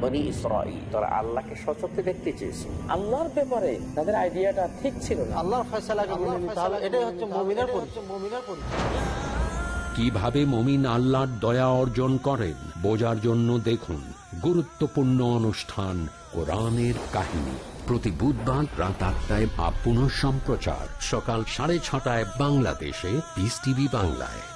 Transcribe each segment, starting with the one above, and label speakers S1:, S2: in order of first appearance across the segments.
S1: বনি ইসরাইল তারা আল্লাহকে সচক্ষে দেখতে চেয়েছে। আল্লাহর ব্যাপারে তাদের আইডিয়াটা ঠিক ছিল না।
S2: আল্লাহর ফয়সালাকে মেনে নিতে হবে। এটাই হচ্ছে মুমিনের পরিচয়। মুমিনের পরিচয়।
S3: কীভাবে মমিন আল্লাহর দয়া অর্জন করেন বোঝার জন্য দেখুন গুরুত্বপূর্ণ অনুষ্ঠান কোরআনের কাহিনী। প্রতি বুধবার রাত আটটায় বা সম্প্রচার সকাল সাড়ে ছটায় বাংলাদেশে পিস টিভি বাংলায়।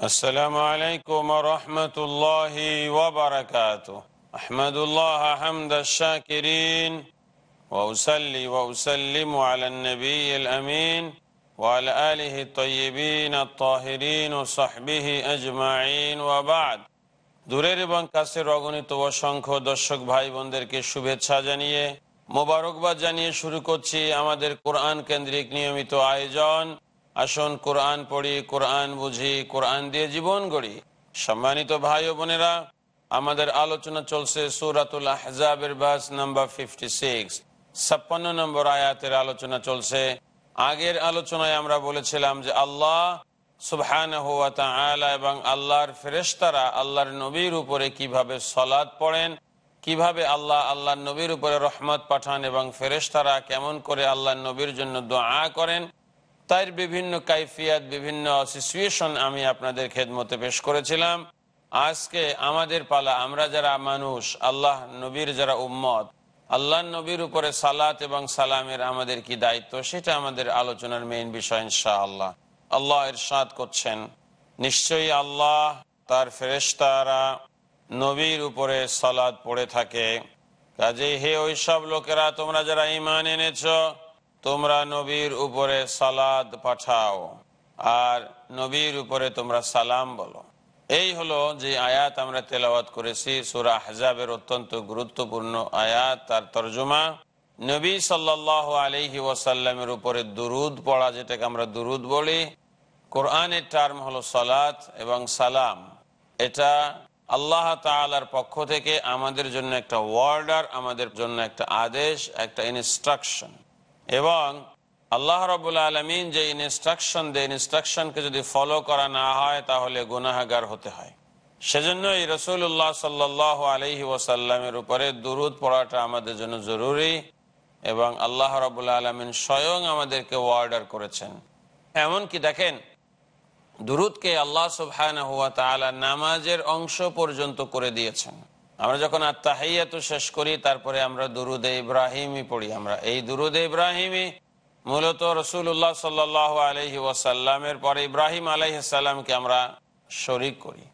S4: السلام عليكم ورحمة الله وبركاته أحمد الله حمد الشاكرين وأسلي وأسلم على النبي الأمين وعلى آله الطيبين الطاهرين وصحبه أجمعين وبعد দূরের এবং কাছের অগণিত অসংখ্য দর্শক ভাই বোনদেরকে শুভেচ্ছা জানিয়ে মোবারকবাদ জানিয়ে শুরু করছি আমাদের কোরআন কেন্দ্রিক নিয়মিত আয়োজন আসুন কোরআন পড়ি, কোরআন বুঝি, কোরআন দিয়ে জীবন গড়ি। সম্মানিত ভাই ও বোনেরা, আমাদের আলোচনা চলছে সুরাতুল আহজাবের বাস নাম্বার ফিফটি সিক্স ছাপ্পান্ন নম্বর আয়াতের আলোচনা চলছে। আগের আলোচনায় আমরা বলেছিলাম যে আল্লাহ সুবহান এবং আল্লাহর ফেরেশতারা আল্লাহর নবীর উপরে কীভাবে সলাদ পড়েন, কীভাবে আল্লাহ আল্লাহর নবীর উপরে রহমত পাঠান এবং ফেরেশতারা কেমন করে আল্লাহর নবীর জন্য দোয়া করেন তার বিভিন্ন কাইফিয়াত, বিভিন্ন সিচুয়েশন আমি আপনাদের খেদমতে পেশ করেছিলাম। আজকে আমাদের পালা, আমরা যারা মানুষ, আল্লাহ নবীর যারা উম্মত, আল্লাহ নবীর উপরে সালাত এবং সালামের আমাদের কি দায়িত্ব, সেটা আমাদের আলোচনার মেইন বিষয় ইনশা আল্লাহ আল্লাহ ইরশাদ করছেন। নিশ্চয়ই আল্লাহ তার ফেরেশতারা নবীর উপরে সালাদ পড়ে থাকে। কাজে হে ওই সব লোকেরা, তোমরা যারা ইমান এনেছ তোমরা নবীর উপরে সালাদ পাঠাও, আর নবীর উপরে তোমরা সালাম বলো। এই হলো যে আয়াত আমরা তেলাওয়াত করেছি, সুরা হাজাবের অত্যন্ত গুরুত্বপূর্ণ আয়াত। তার তর্জমা, নবী সাল্লাহ আলহি ওয়াসাল্লামের উপরে দুরুদ পড়া, যেটাকে আমরা দুরুদ বলি। কোরআনের টার্ম হলো সালাত এবং সালাম। এটা আল্লাহ তালার পক্ষ থেকে আমাদের জন্য একটা ওয়ার্ডার, আমাদের জন্য একটা আদেশ, একটা ইনস্ট্রাকশন। এবং আল্লাহ রবুল্লা আলমিন যে ইনস্ট্রাকশন দেয় ইনস্ট্রাকশনকে যদি ফলো করা না হয়, তাহলে গুনাহাগার হতে হয়। সেজন্যই রসুল্লাহ সাল্লাহ আলহি ওয়াসাল্লামের উপরে দুরুদ পড়াটা আমাদের জন্য জরুরি এবং আল্লাহ রবুল্লা আলমিন স্বয়ং আমাদেরকে ওয়ার্ডার করেছেন। এমনকি দেখেন, দুরুদকে আল্লাহ সুবহান হুয়া তালা নামাজের অংশ পর্যন্ত করে দিয়েছেন। আমরা যখন আত্মাহাইয়াত শেষ করি, তারপরে আমরা দুরুদে ইব্রাহিমই পড়ি। আমরা এই দুরুদে ইব্রাহিমই মূলত রসুল্লাহ সাল্লাহ আলহি ওয়াসাল্লামের পরে ইব্রাহিম আলহিসাল্লামকে আমরা শরিক করি।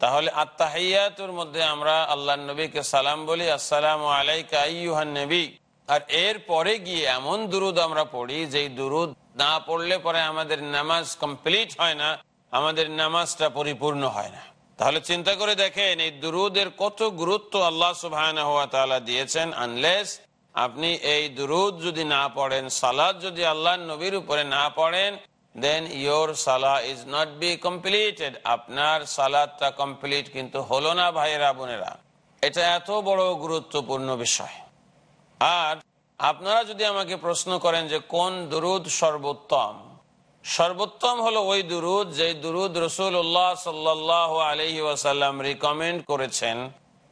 S4: তাহলে আত্মাহাইয়াতুর মধ্যে আমরা আল্লাহ নবীকে সালাম বলি, আসসালাম আলাইকা আইয়ুহান নবী। আর এর পরে গিয়ে এমন দুরুদ আমরা পড়ি, যেই দুরুদ না পড়লে পরে আমাদের নামাজ কমপ্লিট হয় না, আমাদের নামাজটা পরিপূর্ণ হয় না। তাহলে চিন্তা করে দেখেন, এই দুরুদের কত গুরুত্ব আল্লাহ সুবাহ দিয়েছেন আনলেস আপনি এই দুরুদ যদি না পড়েন সালাদ যদি আল্লাহ নবীর উপরে না পড়েন then your salah is not be completed আপনার সালাদটা কমপ্লিট কিন্তু হলো না ভাইয়েরা, বোনেরা। এটা এত বড় গুরুত্বপূর্ণ বিষয়। আর আপনারা যদি আমাকে প্রশ্ন করেন যে কোন দুরুদ সর্বোত্তম সর্বোত্তম হলো ওই দুরুদ যে দুরুদ রসুল্লাহ সাল্লাহ আলহি ওয়াসাল্লাম রিকমেন্ড করেছেন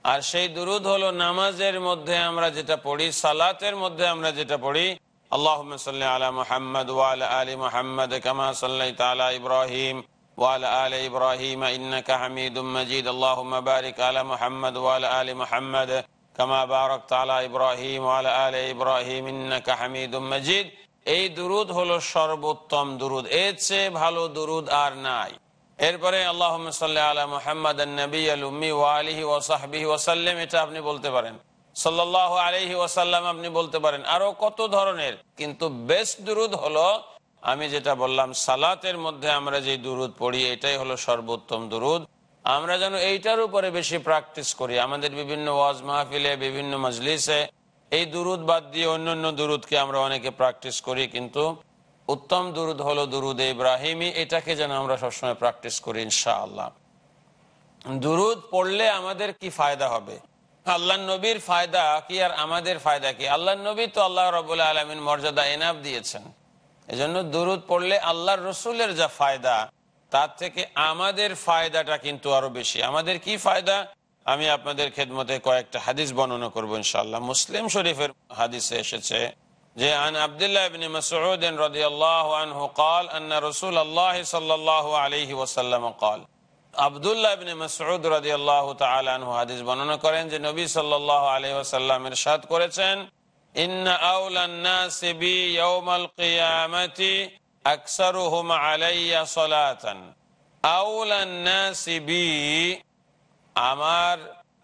S4: আর সেই দুরুদ হলো নামাজের মধ্যে আমরা যেটা পড়ি সালাতের মধ্যে আমরা যেটা পড়ি আল্লাহ আলা মোহাম্মদ ওয়াল আলী মোহাম্মদ কামা সাল্লাহ তালা ইব্রাহিম وعلى آل إبراهيم إنك حميد مجيد اللهم بارك على محمد وعلى آل محمد كما باركت على إبراهيم وعلى آل إبراهيم إنك حميد مجيد এই দুরুদ হলো সর্বোত্তম দুরুদ। এর চেয়ে ভালো দুরুদ আর নাই। এরপরে আল্লাহ আলা মোহাম্মদ এটা আপনি বলতে পারেন। সাল্লাহ আলহি আপনি বলতে পারেন, আরও কত ধরনের? কিন্তু বেস্ট দুরুদ হলো, আমি যেটা বললাম, সালাতের মধ্যে আমরা যে দুরুদ পড়ি, এটাই হলো সর্বোত্তম দুরুদ। আমরা যেন এইটার উপরে বেশি প্র্যাকটিস করি। আমাদের বিভিন্ন ওয়াজ মাহফিলে, বিভিন্ন মজলিসে এই দুরুদ বাদ দিয়ে অন্যান্য দুরুদকে আমরা অনেকে প্র্যাকটিস করি, কিন্তু উত্তম দুরুদ হলো দুরুদ ইব্রাহিমী এটাকে যেন আমরা সবসময় প্র্যাকটিস করি, ইনশাআল্লাহ। দুরুদ পড়লে আমাদের কি ফায়দা হবে? আল্লাহ নবীর ফায়দা কি আর আমাদের ফায়দা কি? আল্লাহ নবী তো আল্লাহ রবুল্লা আলমিন মর্যাদা এনাফ দিয়েছেন। এজন্য দুরুদ পড়লে আল্লাহর রসুলের যা ফায়দা, তার থেকে আমাদের ফায়দাটা কিন্তু আরও বেশি। আমাদের কি ফায়দা? আমি আপনাদের খেদমতে কয়েকটা হাদিস বর্ণনা করবো ইনশাল্লাহ মুসলিম শরীফের হাদিসে এসেছে যে আন আবদুল্লাহ ইবনে মাসউদ রাদিয়াল্লাহু আনহু قال ان رسول الله صلى الله عليه وسلم قال আবদুল্লাহ ইবনে মাসউদ রাদিয়াল্লাহু তাআলা আনহু হাদিস বর্ণনা করেন যে নবী সাল্লাল্লাহু আলাইহি ওয়াসাল্লাম ইরশাদ করেছেন ইন্না আউলান নাসি বি ইয়াউমাল কিয়ামাতি আকসারুহুম আলাইয়া সালাতান আউলান নাসি বি আমার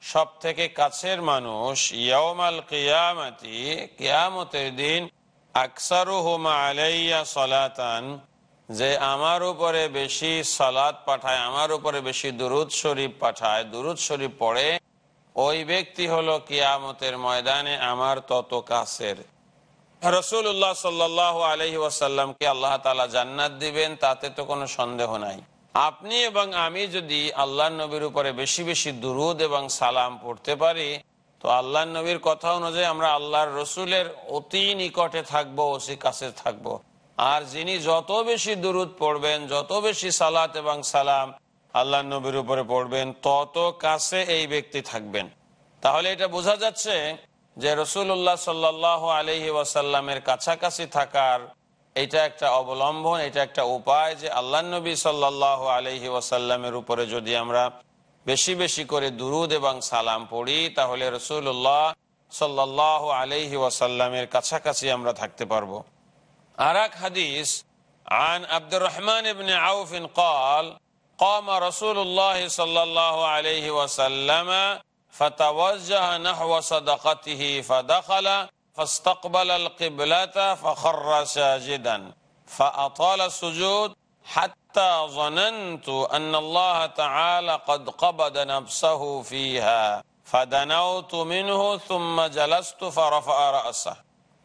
S4: সব থেকে কাছের মানুষ ইয়াউমাল কিয়ামাতি, কিয়ামতের দিন আকসারুহুম সালাতান, যে আমার উপরে বেশি সালাত পাঠায়, আমার উপরে বেশি দুরুদ শরীফ পাঠায়, দুরুদ শরীফ পড়ে, ওই ব্যক্তি হলো কিয়ামতের ময়দানে আমার তত কাছের। রসুল্লাহ সাল্লাহ আলহি ওয়াসাল্লামকে আল্লাহ তালা জান্নাত দিবেন, তাতে তো কোনো সন্দেহ নাই। আপনি এবং আমি যদি আল্লাহ নবীর উপরে বেশি বেশি দুরুদ এবং সালাম পড়তে পারি, তো আল্লাহ নবীর কথা অনুযায়ী আমরা আল্লাহর রসুলের অতি নিকটে থাকব, অতি কাছে থাকব। আর যিনি যত বেশি দুরুদ পড়বেন, যত বেশি সালাত এবং সালাম আল্লাহ নবীর উপরে পড়বেন, তত কাছে এই ব্যক্তি থাকবেন। তাহলে এটা বোঝা যাচ্ছে যে রসুল্লাহ সাল্লাহ আলহি ওয়াসাল্লামের কাছাকাছি থাকার এটা একটা অবলম্বন এটা একটা উপায় যে আল্লাহ নবী সাল্লাহ আলহি ওয়াসাল্লামের উপরে যদি আমরা বেশি বেশি করে দুরুদ এবং সালাম পড়ি তাহলে রসুল্লাহ সাল্লাহ আলহি ওয়াসাল্লামের কাছাকাছি আমরা থাকতে পারবো আর এক হাদিস عن عبد الرحمن بن عوف قال قام رسول الله صلى الله عليه وسلم فتوجه نحو صدقته فدخل فاستقبل القبلة فخر ساجدا فأطال السجود حتى ظننت أن الله تعالى قد قبض نفسه فيها فدنوت منه ثم جلست فرفع رأسه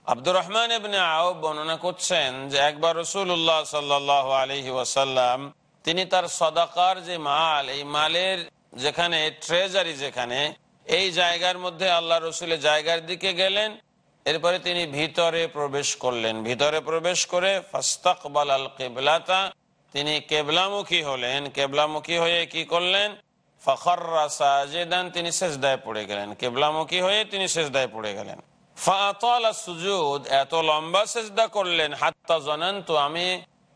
S4: আব্দুর রহমান এবনে আও বর্ণনা করছেন যে একবার রসুল্লাহ সাল্লাহ আলহি ওয়াসাল্লাম তিনি তার সদাকার যে মাল এই মালের যেখানে ট্রেজারি যেখানে এই জায়গার মধ্যে আল্লাহ রসুলের জায়গার দিকে গেলেন এরপরে তিনি ভিতরে প্রবেশ করলেন। ভিতরে প্রবেশ করে কেবলাতা, তিনি কেবলামুখী হলেন। কেবলামুখী হয়ে কি করলেন? তিনি পড়ে গেলেন। কেবলামুখী হয়ে তিনি পড়ে গেলেন। এত লম্বা সেজদা করলেন, হাত্তা জনান্ত, আমি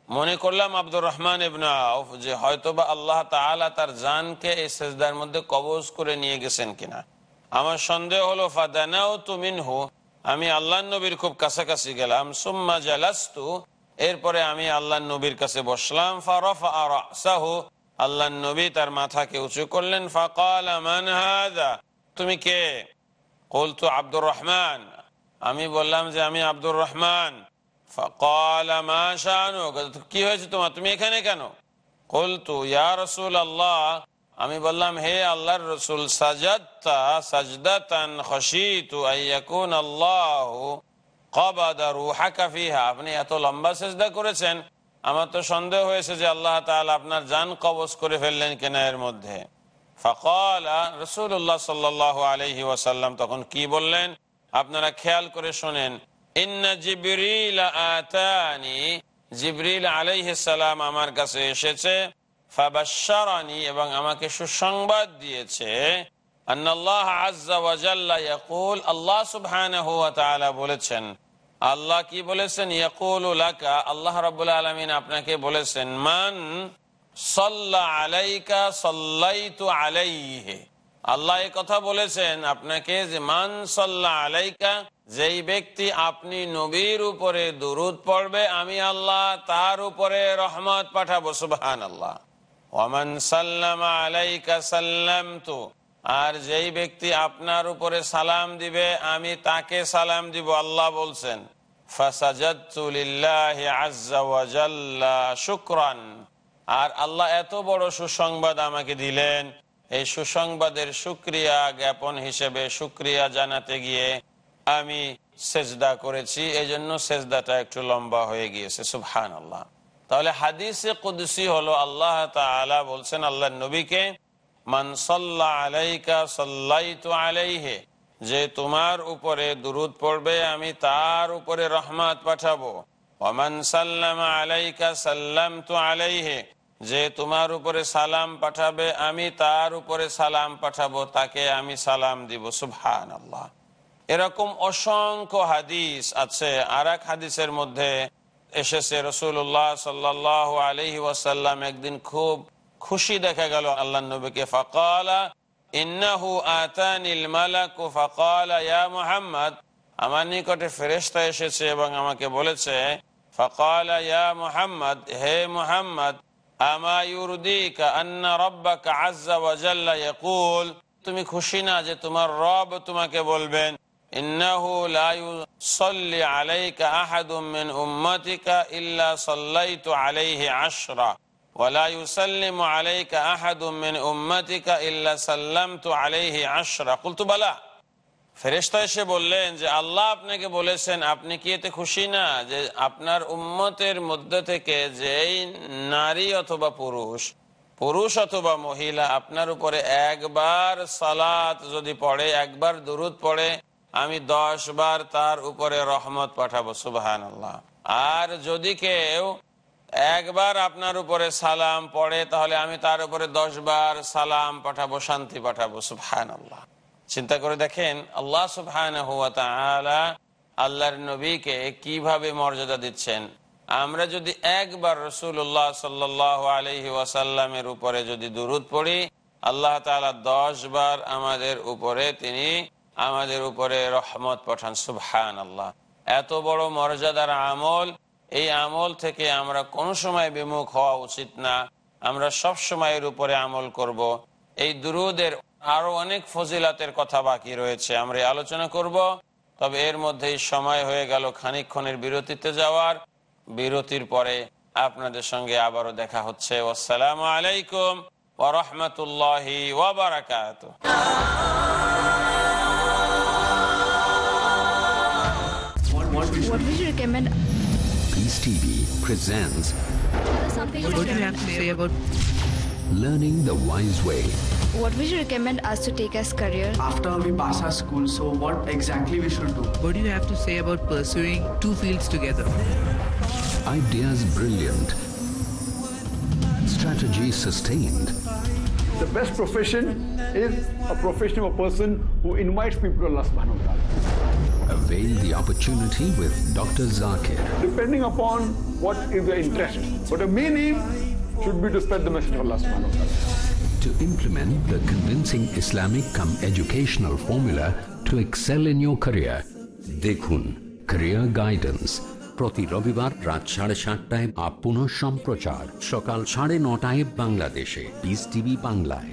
S4: মনে করলাম আব্দুর রহমান ইবনাউফ যে হয়তোবা আল্লাহ তাআলা তার জানকে এই সেজদার মধ্যে কবজ করে নিয়ে গেছেন কিনা। আমার সন্দেহ হলো ফাদানাও তুমিনহু আমি আল্লাহ নবীর খুব কাছাকাছি গেলাম, সুম্মা জালাস্তু, এরপরে আমি আল্লাহ নবীর কাছে বসলাম, ফারফ আর আল্লাহ নবী তার মাথাকে উঁচু করলেন, ফাকাল তুমি কে? কলতু, আব্দুর রহমান। আমি বললাম যে আমি আব্দুর রহমান। কি হয়েছে তোমার? তুমি এখানে কেন? কলতু, ইয়া রসুল আল্লাহ আমি বললাম, হে আল্লাহর রসুল সাজাদা আল্লাহ আপনি এত লম্বা সেজদা করেছেন, আমার তো সন্দেহ হয়েছে যে আল্লাহ আপনার জান কবজ করে ফেললেন কেনা এর মধ্যে। তখন কি বললেন? আপনারা খেয়াল করে শোনেন, ইন্না জিবরিল আতানি আলাইহিসাল্লাম আমার কাছে এসেছে ফাবাশারানি এবং আমাকে সুসংবাদ দিয়েছে আজ্জা ওয়াজাল্লা ইয়াকুল, আল্লাহ সুবহানাহু ওয়া তাআলা বলেছেন। আল্লাহ কি বলেছেন? লাকা, আল্লাহ রাব্বুল আলামিন আপনাকে বলেছেন, মান সাল্লা আলাইকা সাল্লাইতু আলাইহি। আল্লাহ এই কথা বলেছেন আপনাকে যে, মান সাল্লা আলাইকা, যেই ব্যক্তি আপনি নবীর উপরে দুরুদ পড়বে, আমি আল্লাহ তার উপরে রহমত পাঠাবো। সুবহান আল্লাহ আর যেই ব্যক্তি আপনার উপরে সালাম দিবে, আমি তাকে সালাম দিব, আল্লাহ বলছেন শুকরান। আর আল্লাহ এত বড় সুসংবাদ আমাকে দিলেন, এই সুসংবাদের সুক্রিয়া জ্ঞাপন হিসেবে সুক্রিয়া জানাতে গিয়ে আমি সেজদা করেছি এই জন্য সেজদাটা একটু লম্বা হয়ে গিয়েছে সুবহান আল্লাহ তাহলে হাদিসে কুদসি হলো আল্লাহ তাআলা বলছেন আল্লাহ নবীকে আলাইকা আলাইহে, যে তোমার উপরে দুরুদ পড়বে, আমি তার উপরে রহমত পাঠাবো। ওমান সাল্লামা আলাইকা সাল্লামতু আলাইহে, যে তোমার উপরে সালাম পাঠাবে, আমি তার উপরে সালাম পাঠাবো, তাকে আমি সালাম দিব। সুবহান আল্লাহ এরকম অসংখ্য হাদিস আছে আর হাদিসের মধ্যে এসেছে রসুল্লাহ সাল্লাহ আলহি ওয়াসাল্লাম, একদিন খুব খুশি দেখা গেল আল্লাহ নবীকে। ফকালা আমার নিকটে ফেরেশতা এসেছে এবং আমাকে বলেছে, ফকালা, ইয়া হে মুহাম্মদ, আমা ইউরদিকা আন্না রাব্বাকা আজ্জা তুমি খুশি না যে তোমার রব তোমাকে বলবেন। ইন্নাহু লা ইউসাল্লি আলাইকা আহাদুম মিন উম্মাতিকা ইল্লা সাল্লাইতু আলাইহি আশরা ولا يسلم عليك أحد من أمتك إلا سلمت عليه عشرة قلت بلى ফেরেস্তা এসে বললেন যে আল্লাহ আপনাকে বলেছেন আপনি কি এতে খুশি না যে আপনার উম্মতের মধ্যে থেকে যেই নারী অথবা পুরুষ পুরুষ অথবা মহিলা আপনার উপরে একবার সালাত যদি পড়ে একবার দুরুদ পড়ে আমি দশ বার তার উপরে রহমত পাঠাবো সুবাহান আল্লাহ আর যদি কেউ একবার আপনার উপরে সালাম পড়ে, তাহলে আমি তার উপরে দশ বার সালাম পাঠাবো, শান্তি পাঠাবো সুবহান আল্লাহ চিন্তা করে দেখেন, আল্লাহ সুবহান আল্লাহর নবীকে কীভাবে মর্যাদা দিচ্ছেন। আমরা যদি একবার রসুল্লাহ সাল্লাহ উপরে যদি দুরুদ পড়ি, আল্লাহ তালা দশ বার আমাদের উপরে তিনি আমাদের উপরে রহমত পাঠান সুবহান আল্লাহ এত বড় মর্যাদার আমল, এই আমল থেকে আমরা কোনো সময় বিমুখ হওয়া উচিত না। আমরা সব সময়ের উপরে আমল করব। এই দুরুদের আরও অনেক ফজিলাতের কথা বাকি রয়েছে, আমরা আলোচনা করব। তবে এর মধ্যেই সময় হয়ে গেল খানিক্ষণের বিরতিতে যাওয়ার। বিরতির পরে আপনাদের সঙ্গে আবারও দেখা হচ্ছে। আসসালামু আলাইকুম ওরহমতুল্লাহি ওবরাকাত
S5: What would you recommend?
S3: Peace TV presents
S6: What do you have to say about
S3: Learning the Wise Way.
S5: What would you recommend us to take as career?
S7: after we pass our school so what exactly we should do
S6: what do you have to say about pursuing two fields together?
S3: Ideas brilliant. Strategy sustained.
S8: The best profession is a profession of a person who invites people to Allah subhanahu wa ta'ala.
S3: Avail the opportunity with Dr. Zakir.
S8: Depending upon what is your interest. But the main aim should be to spread the message of Allah subhanahu wa ta'ala.
S3: to implement the convincing Islamic come educational formula to excel in your career. দেখুন career guidance প্রতি রবিবার রাত সাড়ে সাতটায় up পুনঃ সম্প্রচার সকাল সাড়ে নটায় বাংলাদেশে পিস টিভি বাংলায়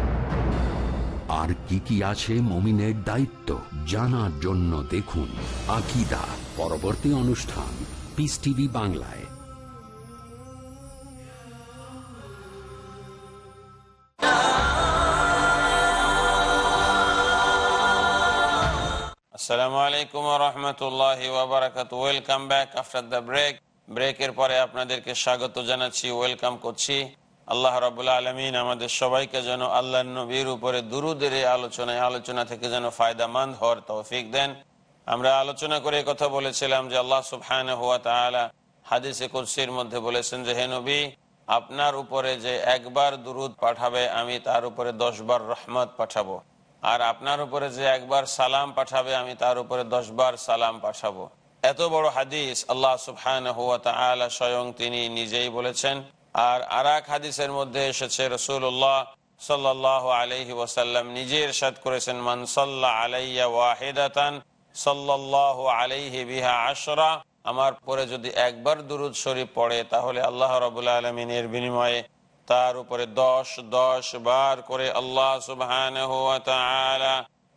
S3: আর কি কি আছে মমিনের দায়িত্ব জানার জন্য দেখুন আকিদা, পরবর্তী অনুষ্ঠান পিস টিভি বাংলায়।
S4: আসসালামু আলাইকুম রহমতুল্লাহ welcome back after the break ব্রেকের পরে আপনাদেরকে স্বাগত জানাচ্ছি ওয়েলকাম করছি। আল্লাহ রাবুল্লাহ আলমিন আমাদের সবাইকে যেন আল্লাহ নবীর উপরে দুরুদের এই আলোচনায়, আলোচনা থেকে যেন ফায়দামান্দ হওয়ার তৌফিক দেন। আমরা আলোচনা করে কথা বলেছিলাম যে আল্লাহ সুবহান হুয়া তালা হাদিসে কুরসির মধ্যে বলেছেন যে, হে নবী, আপনার উপরে যে একবার দুরুদ পাঠাবে, আমি তার উপরে দশ বার রহমত পাঠাবো। আর আপনার উপরে যে একবার সালাম পাঠাবে, আমি তার উপরে দশ বার সালাম পাঠাবো। এত বড় হাদিস আল্লাহ সুবহান হুয়া তালা স্বয়ং তিনি নিজেই বলেছেন। আর আর এক হাদিসের মধ্যে এসেছে রসুল্লাহ সাল্লাহ আলহি নিজে সাদ করেছেন আলাইয়া ওয়াহিদাতান সাল্লাহ আলাইহি বিহা আশরা আমার পরে যদি একবার দুরুদ শরীফ পড়ে, তাহলে আল্লাহ রবুল্লা আলমিনের বিনিময়ে তার উপরে দশ দশ বার করে আল্লাহ সুবহান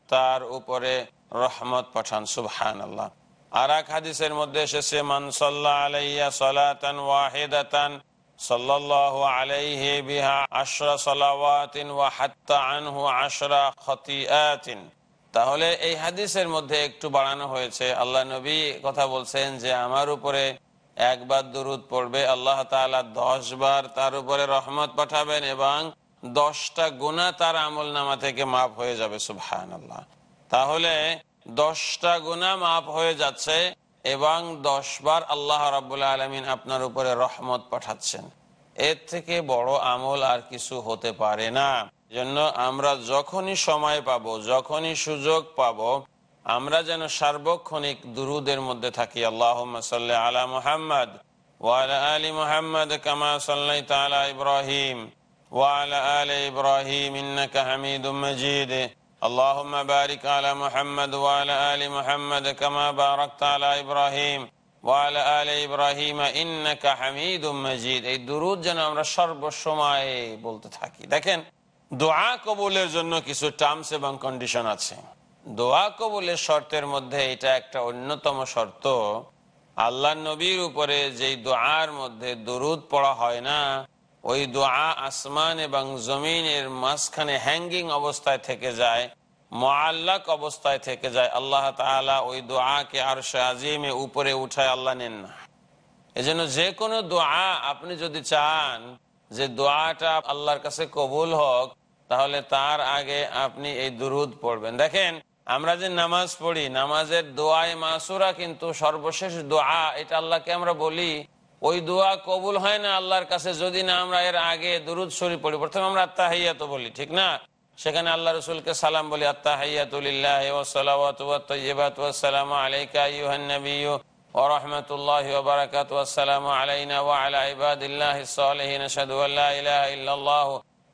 S4: তার উপরে রহমত পাঠান সুবহান আল্লাহ আর এক হাদিসের মধ্যে এসেছে মানসাল্লাহ আলাইয়া সালাতান ওয়াহিদাতান সাল্লাল্লাহু আলাইহি বিহা আশরা সালাওয়াতিন ওয়া হাত্তা আনহু আশরা খতিআতিন তাহলে এই হাদিসের মধ্যে একটু বাড়ানো হয়েছে, আল্লাহ নবী কথা বলছেন যে আমার উপরে একবার দুরুদ পড়বে, আল্লাহ তালা দশ বার তার উপরে রহমত পাঠাবেন এবং দশটা গুণা তার আমল নামা থেকে মাপ হয়ে যাবে সুবহান আল্লাহ তাহলে দশটা গুণা মাপ হয়ে যাচ্ছে এবং দশ বার আল্লাহ রাবুল্লাহ আলমিন আপনার উপরে রহমত পাঠাচ্ছেন। এর থেকে বড় আমল আর কিছু হতে পারে না। জন্য আমরা যখনই সময় পাবো, যখনই সুযোগ পাবো, আমরা যেন সার্বক্ষণিক দুরুদের মধ্যে থাকি। আল্লাহ আলা মুহাম্মদ ওয়ালা আলী মুহাম্মদ ইব্রাহিম ওয়ালা আলী ইব্রাহিম اللهم بارك على محمد وعلى آل محمد كما باركت على إبراهيم وعلى آل إبراهيم إنك حميد مجيد এই দুরুদ যেন আমরা সর্বসময় বলতে থাকি দেখেন দোয়া কবুলের জন্য কিছু টার্মস এবং কন্ডিশন আছে দোয়া কবুলের শর্তের মধ্যে এটা একটা অন্যতম শর্ত আল্লাহ নবীর উপরে যেই দোয়ার মধ্যে দরুদ পড়া হয় না ওই দোয়া আসমান এবং জমিনের মাঝখানে হ্যাঙ্গিং অবস্থায় থেকে যায় মোয়াল্লাক অবস্থায় থেকে যায়। আল্লাহ তালা ওই দোয়াকে আর আজিমে উপরে উঠায়, আল্লাহ নেন না। এজন্য যে কোনো দোয়া আপনি যদি চান যে দোয়াটা আল্লাহর কাছে কবুল হোক, তাহলে তার আগে আপনি এই দুরুদ পড়বেন। দেখেন, আমরা যে নামাজ পড়ি, নামাজের দোয়ায় মাসুরা কিন্তু সর্বশেষ দোয়া, এটা আল্লাহকে আমরা বলি ওই দোয়া কবুল হয় না আল্লাহর কাছে যদি না আমরা এর আগে দুরুদ শরীফ পড়ি প্রথমে আমরা আত্মা হাইয়াত বলি ঠিক না সেখানে আল্লাহ রসুলকে সালাম বলি আত্মা হাইয়াতুল্লাহ ওসালাম আলাইকা ইউহান্নবী ورحمة الله وبركاته والسلام علينا وعلى عباد الله الصالحين أشهد أن لا إله إلا الله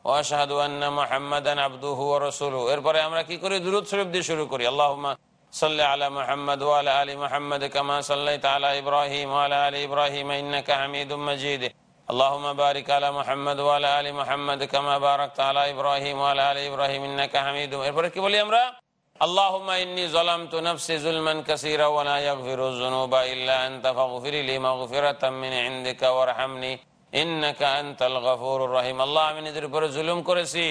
S4: وأشهد أن محمدا عبده ورسوله এরপরে আমরা কি করি দুরূদ শরীফ দিয়ে শুরু করি আল্লাহুম্মা صل على محمد وعلى آل محمد كما صليت على إبراهيم وعلى آل إبراهيم إنك حميد مجيد اللهم بارك على محمد وعلى آل محمد كما باركت على إبراهيم وعلى آل إبراهيم إنك حميد এরপরে কি বলি আমরা اللهم إني ظلمت نفسي ظلما كثيرا ولا يغفر الذنوب إلا أنت فاغفر لي مغفرة من عندك وارحمني إنك أنت الغفور الرحيم আল্লাহ আমি নিজের উপরে জুলুম করেছি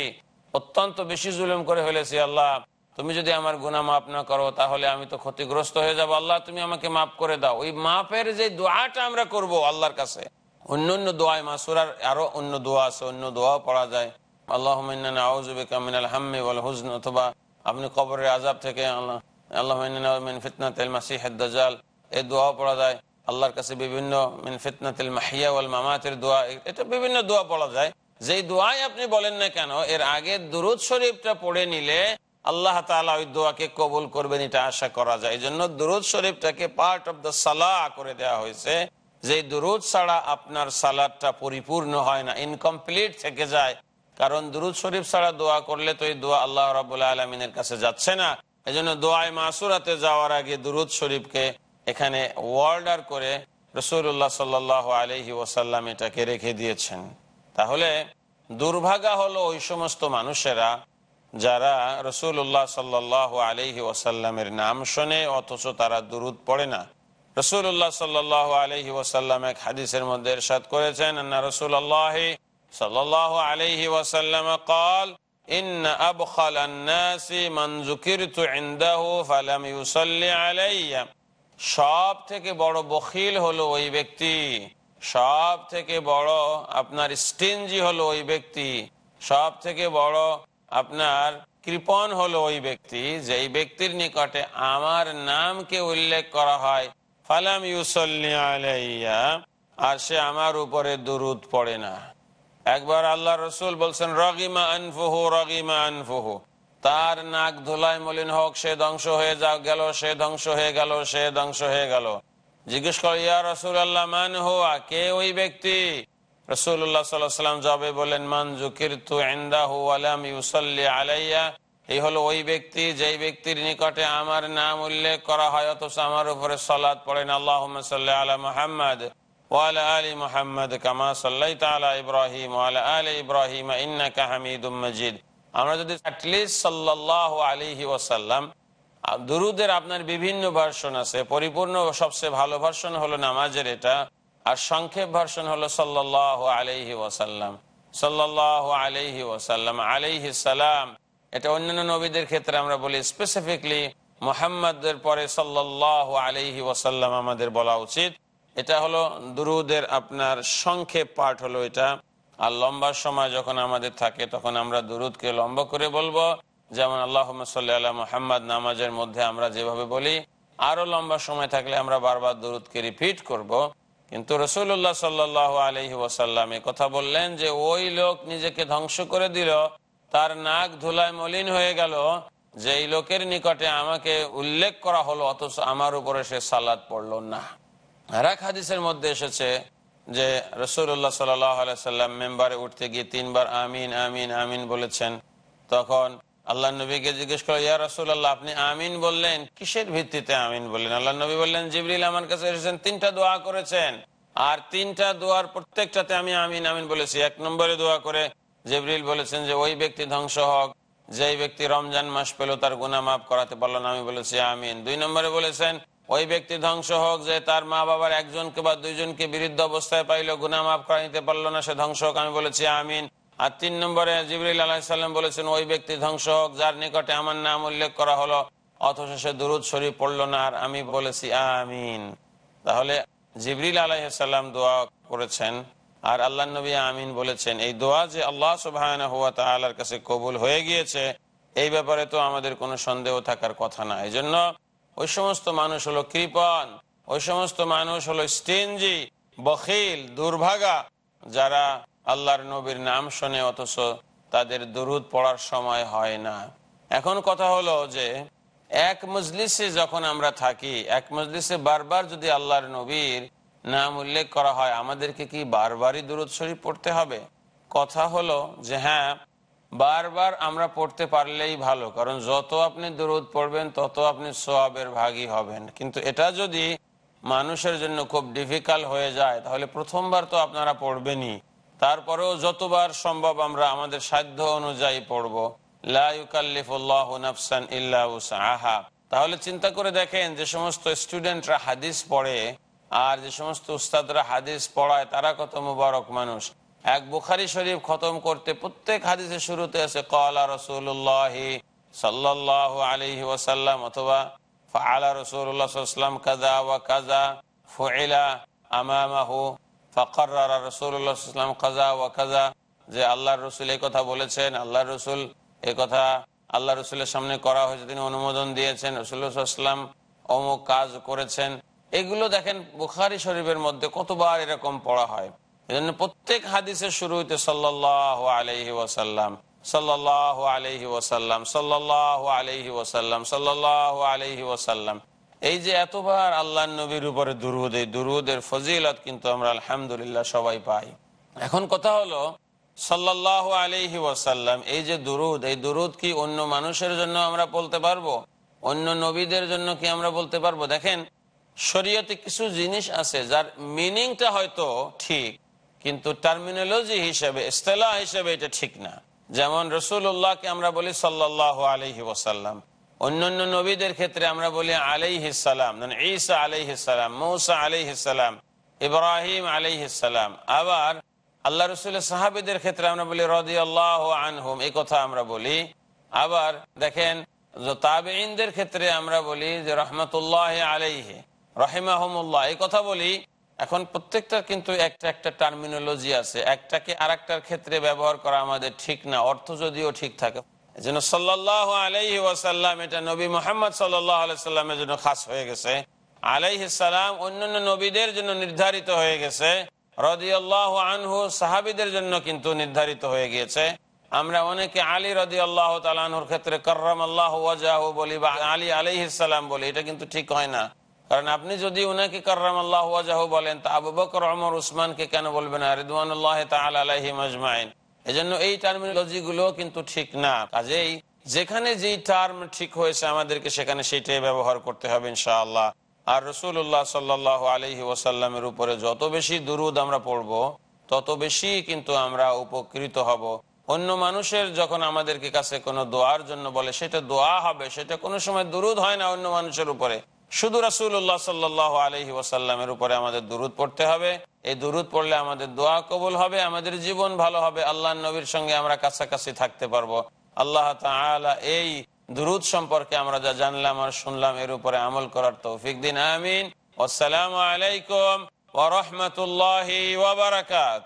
S4: অত্যন্ত বেশি জুলুম করে ফেলেছি আল্লাহ তুমি যদি আমার গুনাহ মাফ না করো, তাহলে আমি তো ক্ষতিগ্রস্ত হয়ে যাব। আল্লাহ, তুমি আমাকে মাফ করে দাও। ওই মাফের যে দোয়াটা আমরা করব আল্লাহর কাছে, অন্য অন্য দোয়ায়, মাসুরার আরও অন্য দোয়া আছে, অন্য দোয়াও পড়া যায়। মিন আপনি বলেন না কেন, এর আগে দুরুদ শরীফটা পড়ে নিলে আল্লাহ তালা ওই দোয়াকে কবুল করবেন, এটা আশা করা যায়। এই জন্য দুরুদ শরীফটাকে পার্ট অফ দ্য সালাহ করে দেওয়া হয়েছে। যে দুরুদ ছাড়া আপনার সালাদটা পরিপূর্ণ হয় না ইনকমপ্লিট থেকে যায়। কারণ দুরুদ শরীফ ছাড়া দোয়া করলে তো এই দোয়া আল্লাহ রাবুল্লাহ আলমিনের কাছে যাচ্ছে না। এই জন্য দোয়ায় মাসুরাতে যাওয়ার আগে দুরুদ শরীফকে এখানে ওয়ার্ডার করে রসুল্লাহ সাল্লাহ আলহি ওসাল্লাম এটাকে রেখে দিয়েছেন। তাহলে দুর্ভাগা হলো ওই সমস্ত মানুষেরা যারা রসুল্লাহ সাল্লাহ আলহি ওসাল্লামের নাম শোনে অথচ তারা দুরুদ পড়ে না রসুল্লাহ সাল্লাহ আলহি ওসাল্লাম এক হাদিসের মধ্যে এরশাদ করেছেন রসুল আল্লাহ সাল্লাহ আলহি ওসাল্লাম কল إن أبخل الناس من ذكرت عنده فلم يصلي علي সব থেকে বড় বখিল হলো ওই ব্যক্তি সব থেকে বড় আপনার স্টেঞ্জি হলো ওই ব্যক্তি সব থেকে বড় আপনার কৃপন হলো ওই ব্যক্তি, যেই ব্যক্তির নিকটে আমার নামকে উল্লেখ করা হয়, ফালাম ইউসল্লি আর সে আমার উপরে দুরুদ পড়ে না। একবার আল্লাহ রসুল বলছেন, রগিমা আনফুহু রগিমা আনফুহু। তার নাক ধুলায় মলিন হোক, সে ধ্বংস হয়ে যাও, গেল, সে ধ্বংস হয়ে গেল, সে ধ্বংস হয়ে গেল। জিজ্ঞেস কর, ইয়া রসুল আল্লাহ মান হুয়া? কে ওই ব্যক্তি? জবাবে বলেন মান আলাইয়া এই হলো ওই ব্যক্তি, যেই ব্যক্তির নিকটে আমার নাম উল্লেখ করা হয়, অথচ আমার উপরে সলাদ পড়েন আল্লাহ আলা মোহাম্মদ আলিহি ওয়াসাল্লাম দুরুদের আপনার বিভিন্ন ভার্সন আছে। পরিপূর্ণ সবচেয়ে ভালো ভার্সন হলো নামাজের এটা। আর সংক্ষেপ ভার্সন হলো সাল্লাহ আলহি ওয়াসাল্লাম। সাল্লাহ আলহি ওয়াসাল্লাম আলিহি সালাম। এটা অন্যান্য নবীদের ক্ষেত্রে আমরা বলি স্পেসিফিকলি মোহাম্মদের পরে সাল্লাহ আলহি ওয়াসাল্লাম আমাদের বলা উচিত। এটা হলো দুরুদের আপনার সংক্ষেপ পাঠ হলো এটা। আর লম্বা সময় যখন আমাদের থাকে তখন আমরা দুরুদকে লম্বা করে বলব। যেমন আল্লাহ সাল্লাহ মোহাম্মদ নামাজের মধ্যে আমরা যেভাবে বলি, আরও লম্বা সময় থাকলে আমরা বারবার দুরুদকে রিপিট করব। কিন্তু রসুল্লাহ সাল্লাহ আলহি ওয়াসাল্লাম কথা বললেন যে ওই লোক নিজেকে ধ্বংস করে দিল, তার নাক ধুলায় মলিন হয়ে গেল। যে এই লোকের নিকটে আমাকে উল্লেখ করা হলো, অথচ আমার উপরে সে সালাদ পড়ল না। এক হাদিসের মধ্যে এসেছে যে রসুল্লাহ সাল্লাহ সাল্লাম মেম্বারে উঠতে গিয়ে তিনবার আমিন আমিন আমিন বলেছেন। তখন আল্লাহ নবীকে জিজ্ঞেস করে, ইয়া রসুল্লাহ আপনি আমিন বললেন? কিসের ভিত্তিতে আমিন বললেন? আল্লাহ নবী বললেন, জিবরিল আমার কাছে এসেছেন, তিনটা দোয়া করেছেন। আর তিনটা দোয়ার প্রত্যেকটাতে আমি আমিন আমিন বলেছি। এক নম্বরে দোয়া করে জিবরিল বলেছেন যে, ওই ব্যক্তি ধ্বংস হোক, যেই ব্যক্তি রমজান মাস পেল, তার গুনা মাফ করাতে পারল না। আমি বলেছি, আমিন। দুই নম্বরে বলেছেন, ওই ব্যক্তি ধ্বংস হোক, যে তার মা বাবার একজনকে বা দুইজনকে বিরুদ্ধ অবস্থায় পাইলো গুনা মাফ করা নিতে পারল না, সে ধ্বংস হোক। আমি বলেছি, আমিন। আর তিন নম্বরে জিবরিল আলাহিসাল্লাম বলেছেন, ওই ব্যক্তি ধ্বংস হোক, যার নিকটে আমার নাম উল্লেখ করা হলো, অথচ সে দুরুদ শরীফ পড়ল না, আর আমি বলেছি, আমিন। তাহলে জিবরিল আলাইসাল্লাম দোয়া করেছেন, আর আল্লাহ নবী আমিন বলেছেন, এই দোয়া যে আল্লাহ সুবাহ কাছে কবুল হয়ে গিয়েছে, এই ব্যাপারে তো আমাদের কোনো সন্দেহ থাকার কথা না। এই জন্য ওই সমস্ত মানুষ হলো কৃপন ওই সমস্ত মানুষ হলো স্টেঞ্জি বখিল, দুর্ভাগা, যারা আল্লাহর নবীর নাম শোনে অথচ তাদের দুরুদ পড়ার সময় হয় না। এখন কথা হলো যে, এক মজলিসে যখন আমরা থাকি, এক মজলিসে বারবার যদি আল্লাহর নবীর নাম উল্লেখ করা হয়, আমাদেরকে কি বারবারই দুরুদ শরীফ পড়তে হবে? কথা হলো যে হ্যাঁ বারবার আমরা পড়তে পারলেই ভালো, কারণ যত আপনি দূরত পড়বেন, তত আপনি সোয়াবের ভাগী হবেন। কিন্তু এটা যদি মানুষের জন্য খুব ডিফিকাল্ট হয়ে যায়, তাহলে প্রথমবার তো আপনারা পড়বেনই। তারপরেও যতবার সম্ভব আমরা আমাদের সাধ্য অনুযায়ী পড়ব। তাহলে চিন্তা করে দেখেন, যে সমস্ত স্টুডেন্টরা হাদিস পড়ে আর যে সমস্ত উস্তাদরা হাদিস পড়ায়, তারা কত মুবারক মানুষ। এক বুখারি শরীফ খতম করতে প্রত্যেক হাদিসের শুরুতে আছে কলা রসুল্লাহ সাল্লাহ আলহি অথবা কাজা ওয়া কাজা আমামাহু কাজা ওয়া কাজা যে রসুল এই কথা বলেছেন আল্লাহ রসুল এ কথা আল্লাহ রসুলের সামনে করা হয়েছে, তিনি অনুমোদন দিয়েছেন অমুক কাজ করেছেন। এগুলো দেখেন বুখারি শরীফের মধ্যে কতবার এরকম পড়া হয়। এজন্য প্রত্যেক হাদিসের শুরু হইতে সাল্লাহ আলহি ওয়াসাল্লাম সাল্লাহ আলহি সাল্লাহ আলহি সাল্লাহ আলহি এই যে এতবার আল্লাহ নবীর উপরে দুরুদ, এই দুরুদের ফজিলত কিন্তু আমরা আলহামদুলিল্লাহ সবাই পাই। এখন কথা হলো সাল্লাহ ওয়াসাল্লাম, এই যে দুরুদ, এই দুরুদ কি অন্য মানুষের জন্য আমরা বলতে পারব? অন্য নবীদের জন্য কি আমরা বলতে পারব? দেখেন, শরীয়তে কিছু জিনিস আছে যার মিনিংটা হয়তো ঠিক, কিন্তু টার্মিনোলজি হিসেবে ইস্তেলা হিসেবে এটা ঠিক না। যেমন রসুল্লাহকে আমরা বলি সাল্লাহ আলহি ওসাল্লাম অন্যান্য নবীদের ক্ষেত্রে আমরা বলি আলাইহিসালাম ঈসা আলাইহিসালাম মৌসা আলাইহিসালাম ইব্রাহিম আলাইহিসালাম আবার আল্লাহ রসুলের সাহাবিদের ক্ষেত্রে আমরা বলি রদি আল্লাহ আনহুম, এই কথা আমরা বলি। আবার দেখেন তাবেইনদের ক্ষেত্রে আমরা বলি যে রহমতুল্লাহ আলাইহে, রহিমাহমুল্লাহ, এই কথা বলি। এখন প্রত্যেকটা কিন্তু একটা একটা টার্মিনোলজি আছে, একটাকে আর ক্ষেত্রে ব্যবহার করা আমাদের ঠিক না, অর্থ যদিও ঠিক থাকে। যেন সাল্লাহ আলাইহি ওয়াসাল্লাম এটা নবী মোহাম্মদ জন্য খাস হয়ে গেছে। আলাইহিসাল্লাম অন্যান্য নবীদের জন্য নির্ধারিত হয়ে গেছে। রদিয়াল্লাহ আনহু সাহাবিদের জন্য কিন্তু নির্ধারিত হয়ে গিয়েছে। আমরা অনেকে আলী রদি আল্লাহ তালাহুর ক্ষেত্রে করম আল্লাহ ওয়াজাহ বলি বা আলী আলাইহিসাল্লাম বলি, এটা কিন্তু ঠিক হয় না। কারণ আপনি যদি উনাকে করম আল্লাহ ওয়াজাহ বলেন, তা আবু বকর অমর উসমানকে কেন বলবেন রিদওয়ানুল্লাহ তাল আলাহি মজমাইন এজন্য এই টার্মিনোলজি গুলো কিন্তু ঠিক না। কাজেই যেখানে যেই টার্ম ঠিক হয়েছে আমাদেরকে, সেখানে সেটাই ব্যবহার করতে হবে ইনশাআল্লাহ। আর রসুল্লাহ সাল্লাহ আলহি ওসাল্লামের উপরে যত বেশি দুরুদ আমরা পড়ব, তত বেশি কিন্তু আমরা উপকৃত হব। অন্য মানুষের যখন আমাদেরকে কাছে কোনো দোয়ার জন্য বলে, সেটা দোয়া হবে, সেটা কোনো সময় দুরুদ হয় না অন্য মানুষের উপরে। শুধু রাসুল্লাহ সাল্লাহ আলহি ওসাল্লামের উপরে আমাদের দুরুদ পড়তে হবে। এই দুরুদ পড়লে আমাদের দোয়া কবুল হবে, আমাদের জীবন ভালো হবে আল্লাহ নবীর সঙ্গে আমরা কাছাকাছি থাকতে পারব। আল্লাহ এই দুরুদ সম্পর্কে আমরা যা জানলাম আর শুনলাম, এর উপরে আমল করার তৌফিক দিন। আমিন। আসসালামু আলাইকুম ওরহমতুল্লাহ ওবরাকাত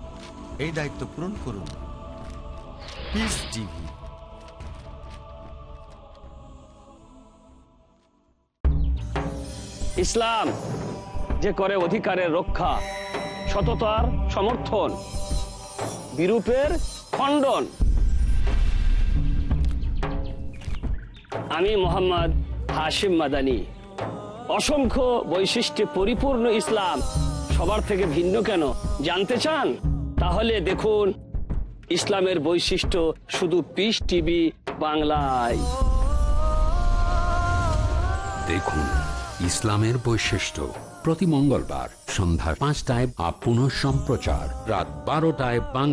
S9: এই দায়িত্ব পূরণ করুন।
S10: ইসলাম যে করে অধিকারের রক্ষা, সততার সমর্থন, বিরূপের খণ্ডন। আমি মোহাম্মদ হাশিম মাদানি। অসংখ্য বৈশিষ্ট্যে পরিপূর্ণ ইসলাম সবার থেকে ভিন্ন কেন? জানতে চান? তাহলে দেখুন, ইসলামের বৈশিষ্ট্য শুধু পিস টিভি বাংলায়।
S3: দেখুন, ইসলামের বৈশিষ্ট্য প্রতি মঙ্গলবার সন্ধ্যা পাঁচটায় আপ পুনঃ সম্প্রচার রাত বারোটায় বাংলা